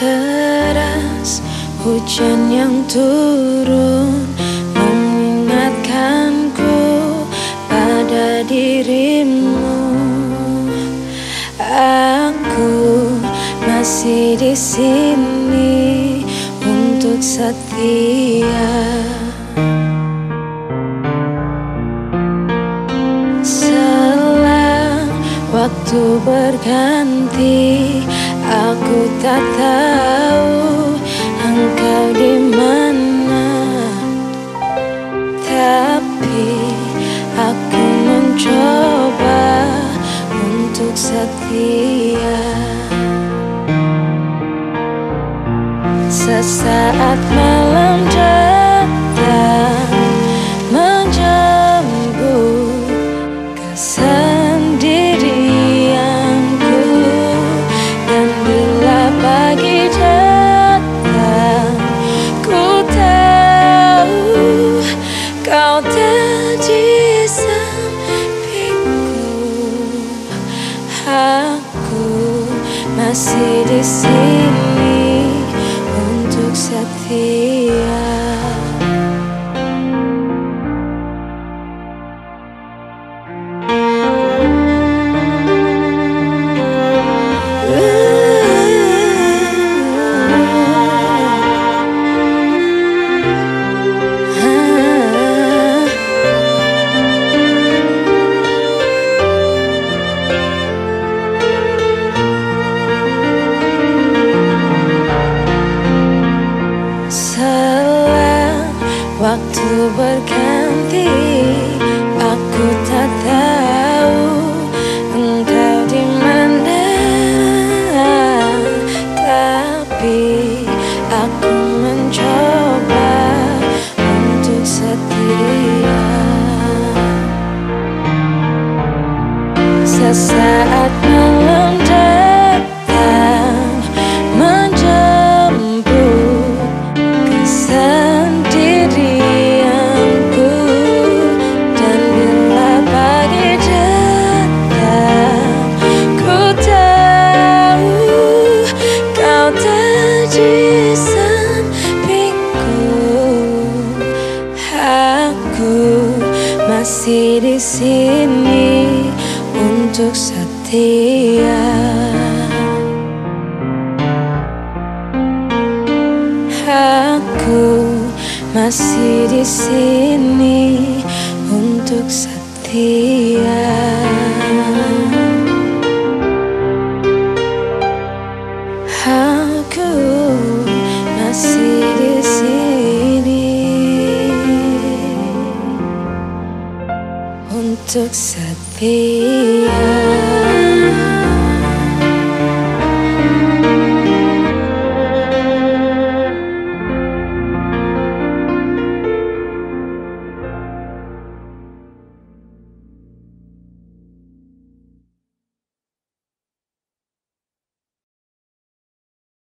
deras Hujan yang turun Mengingatkanku pada dirimu. Aku masih di sini untuk setia. Selang waktu berganti Aku tak tahu engkau di mana. Tapi aku mencoba untuk setia. Sesaat masih waktu berganti Aku tak tahu engkau di mana. Tapi aku mencoba untuk setia. Sesaat masih di sini untuk setia. Aku masih di sini untuk setia. Aku untuk setia.